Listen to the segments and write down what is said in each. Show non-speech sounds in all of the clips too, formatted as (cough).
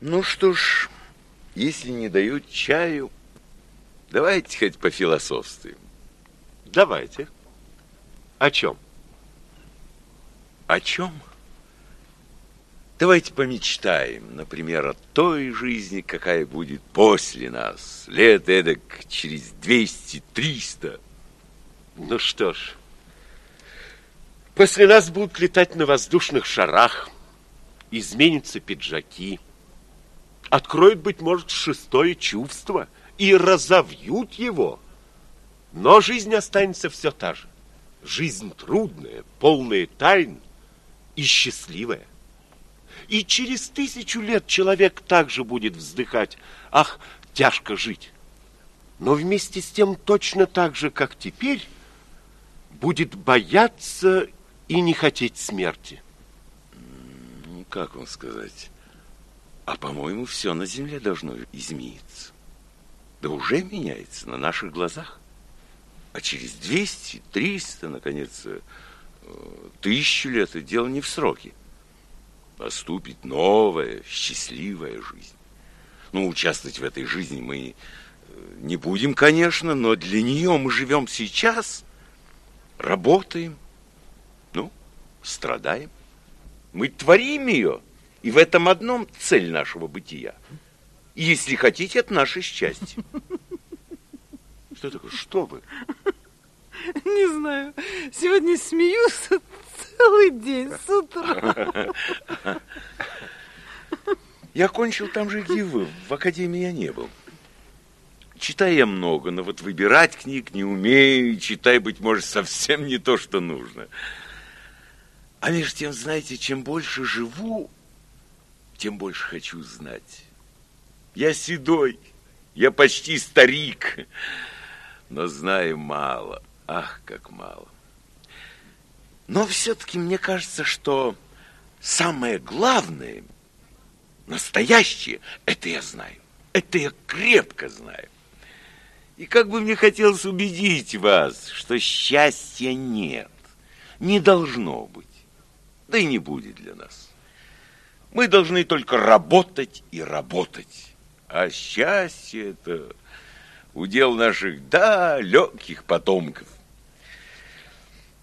Ну что ж, если не дают чаю, давайте хоть пофилософствуем. Давайте. О чем? О чем? Давайте помечтаем, например, о той жизни, какая будет после нас, лет эдак через 200-300. Ну что ж, после нас будут летать на воздушных шарах, изменятся пиджаки, откроют, быть может, шестое чувство и разовьют его. Но жизнь останется все та же. Жизнь трудная, полная тайн и счастливая. И через тысячу лет человек также будет вздыхать, ах, тяжко жить. Но вместе с тем точно так же, как теперь, будет бояться и не хотеть смерти. Как вам сказать? А, по-моему, все на земле должно измениться. Да уже меняется на наших глазах. А через 200, 300, наконец, э, тысячу лет, это дело не в сроке. Наступит новая, счастливая жизнь. Ну, участвовать в этой жизни мы э, не будем, конечно, но для нее мы живем сейчас, работаем, ну, страдаем. Мы творим ее, и в этом одном цель нашего бытия. И, если хотите, это наше счастье. (laughs) Что такое? Что вы? Не знаю. Сегодня смеюсь целый день с утра. (laughs) Я кончил там же, где вы. В академии я не был. Читаю я много, но вот выбирать книг не умею, и читай, быть может, совсем не то, что нужно. А между тем, знаете, чем больше живу, тем больше хочу знать. Я седой, я почти старик, но знаю мало. Ах, как мало. Но все-таки мне кажется, что самое главное, настоящее, это я знаю. Это я крепко знаю. И как бы мне хотелось убедить вас, что счастья нет, не должно быть, да и не будет для нас. Мы должны только работать и работать. А счастье это удел наших далеких потомков.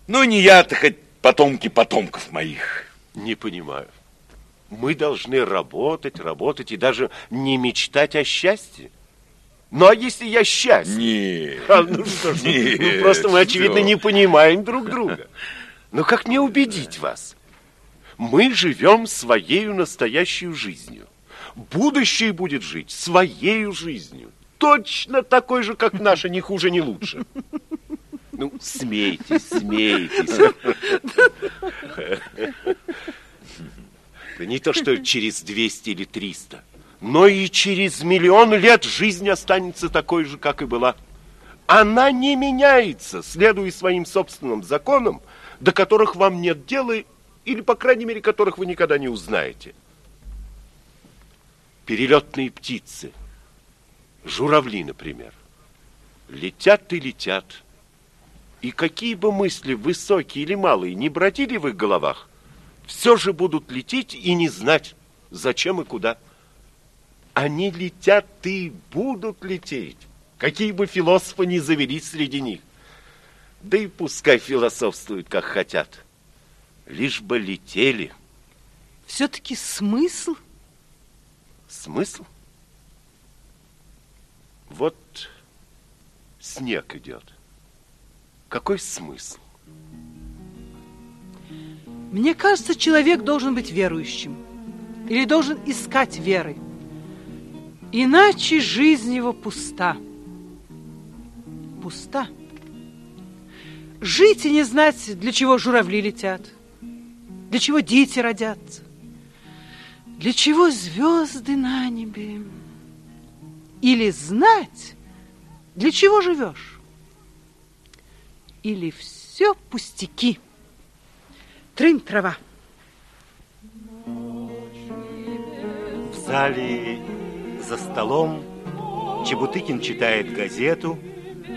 Ну, не я-то хоть потомки потомков моих. Не понимаю. Мы должны работать, работать и даже не мечтать о счастье. Ну, а если я счастлив? Нет. А, ну что ж, ну, ну, просто мы, очевидно, что? не понимаем друг друга. Но как мне убедить вас? Мы живем своей настоящей жизнью. Будущее будет жить своей жизнью. Точно такой же, как наша, не хуже, не лучше. Ну, смейтесь, смейтесь. Не то, что через 200 или 300, но и через миллион лет жизнь останется такой же, как и была. Она не меняется, следуя своим собственным законам, до которых вам нет дела, или, по крайней мере, которых вы никогда не узнаете. Перелетные птицы, журавли, например, летят и летят. И какие бы мысли, высокие или малые, не бродили в их головах, все же будут лететь и не знать, зачем и куда. Они летят и будут лететь, какие бы философы ни завелись среди них. Да и пускай философствуют, как хотят. Лишь бы летели. Все-таки смысл? Смысл? Вот снег идет. Какой смысл? Мне кажется, человек должен быть верующим. Или должен искать веры. Иначе жизнь его пуста. Пуста. Жить и не знать, для чего журавли летят, для чего дети родятся, для чего звезды на небе. Или знать, для чего живешь. Или все пустяки. Трынь трава. В зале за столом Чебутыкин читает газету,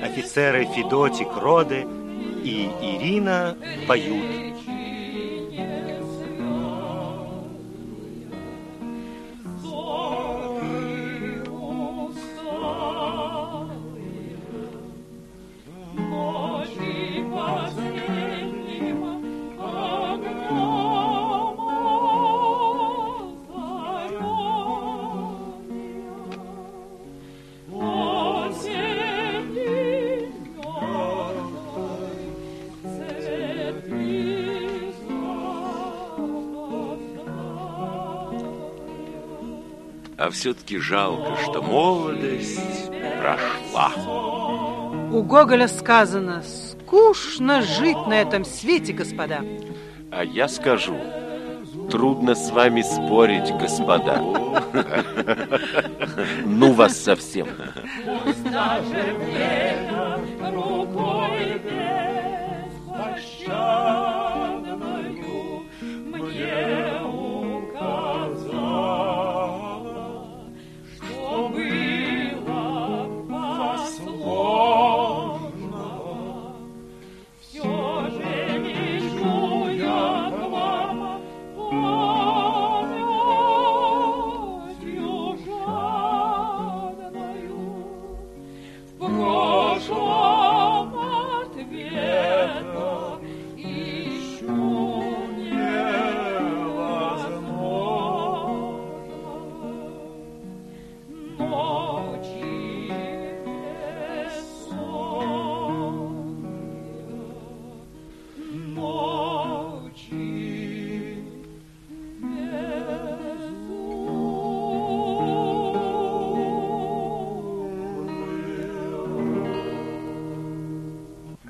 офицеры Федотик, Роде и Ирина поют. А все-таки жалко, что молодость прошла. У Гоголя сказано, скучно жить на этом свете, господа. А я скажу, трудно с вами спорить, господа. Ну вас совсем. даже рукой беспощадною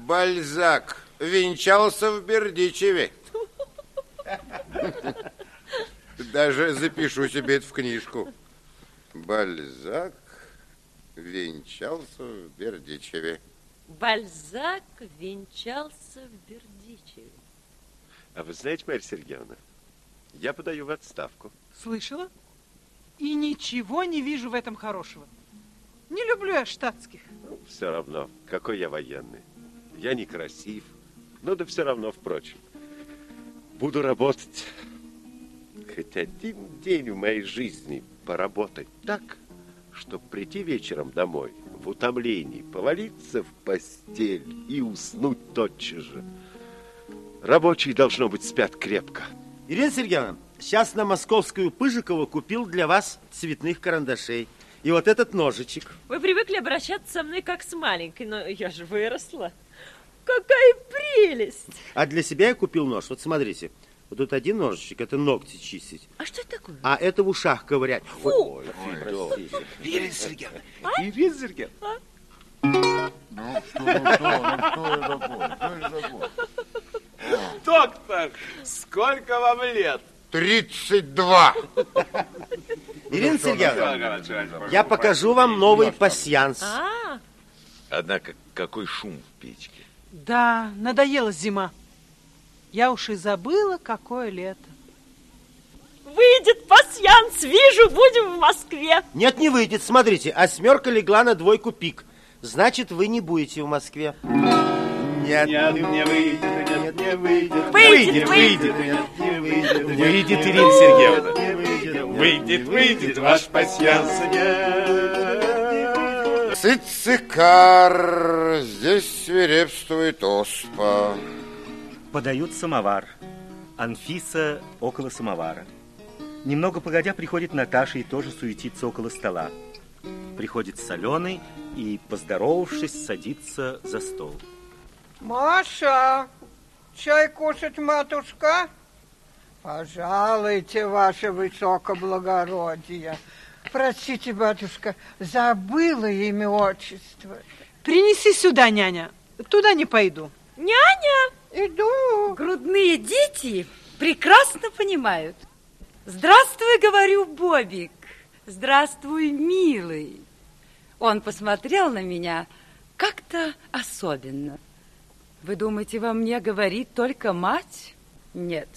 Бальзак венчался в Бердичеве. Даже запишу себе это в книжку. Бальзак венчался в Бердичеве. Бальзак венчался в Бердичеве. А вы знаете, Марья Сергеевна, я подаю в отставку. Слышала? И ничего не вижу в этом хорошего. Не люблю я штатских. Все равно, какой я военный. Я некрасив, но да все равно, впрочем. Буду работать хоть один день в моей жизни поработать так, чтобы прийти вечером домой в утомлении, повалиться в постель и уснуть тотчас же. Рабочие, должно быть, спят крепко. Ирина Сергеевна, сейчас на московскую Пыжикова купил для вас цветных карандашей. И вот этот ножичек. Вы привыкли обращаться со мной как с маленькой, но я же выросла. Какая прелесть! А для себя я купил нож. Вот смотрите. Вот тут один ножичек, это ногти чистить. А что это такое? А это в ушах ковырять. Ой, ой, простите. Ирина Сергеевна, Ирина Сергеевна. Ну, что, ну, что, ну, что это такое? Что это такое? Доктор, сколько вам лет? 32. Ирина Сергеевна, я покажу вам новый пасьянс. А, Однако, какой шум в печке. Да, надоела зима. Я уж и забыла, какое лето. выйдет пасьянс, вижу, будем в Москве. Нет, не выйдет. Смотрите, осьмерка легла на двойку пик. Значит, вы не будете в Москве. Нет, не выйдет, нет, не выйдет. Выйдет, выйдет. не выйдет. Выйдет, Ирина Сергеевна. Выйдет, выйдет, ваш пасьянс. Цицикар, здесь свирепствует оспа. Подают самовар. Анфиса около самовара. Немного погодя приходит Наташа и тоже суетится около стола. Приходит Соленый и, поздоровавшись, садится за стол. Маша, чай кушать, матушка? Пожалуйте, ваше высокоблагородие. Простите, батюшка, забыла имя отчество. Принеси сюда, няня. Туда не пойду. Няня, Иду. Грудные дети прекрасно понимают. Здравствуй, говорю, Бобик. Здравствуй, милый. Он посмотрел на меня как-то особенно. Вы думаете, во мне говорит только мать? Нет.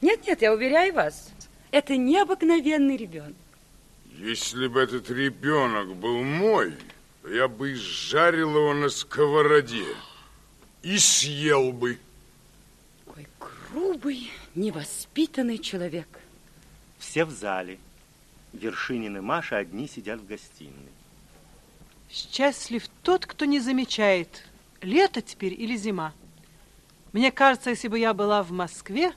Нет, нет, я уверяю вас, это необыкновенный ребенок. Если бы этот ребенок был мой, то я бы изжарил его на сковороде и съел бы. Ой, грубый, невоспитанный человек. Все в зале. Вершинин и Маша одни сидят в гостиной. Счастлив тот, кто не замечает, лето теперь или зима. Мне кажется, если бы я была в Москве,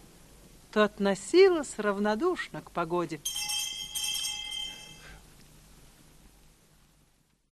то относилась равнодушно к погоде.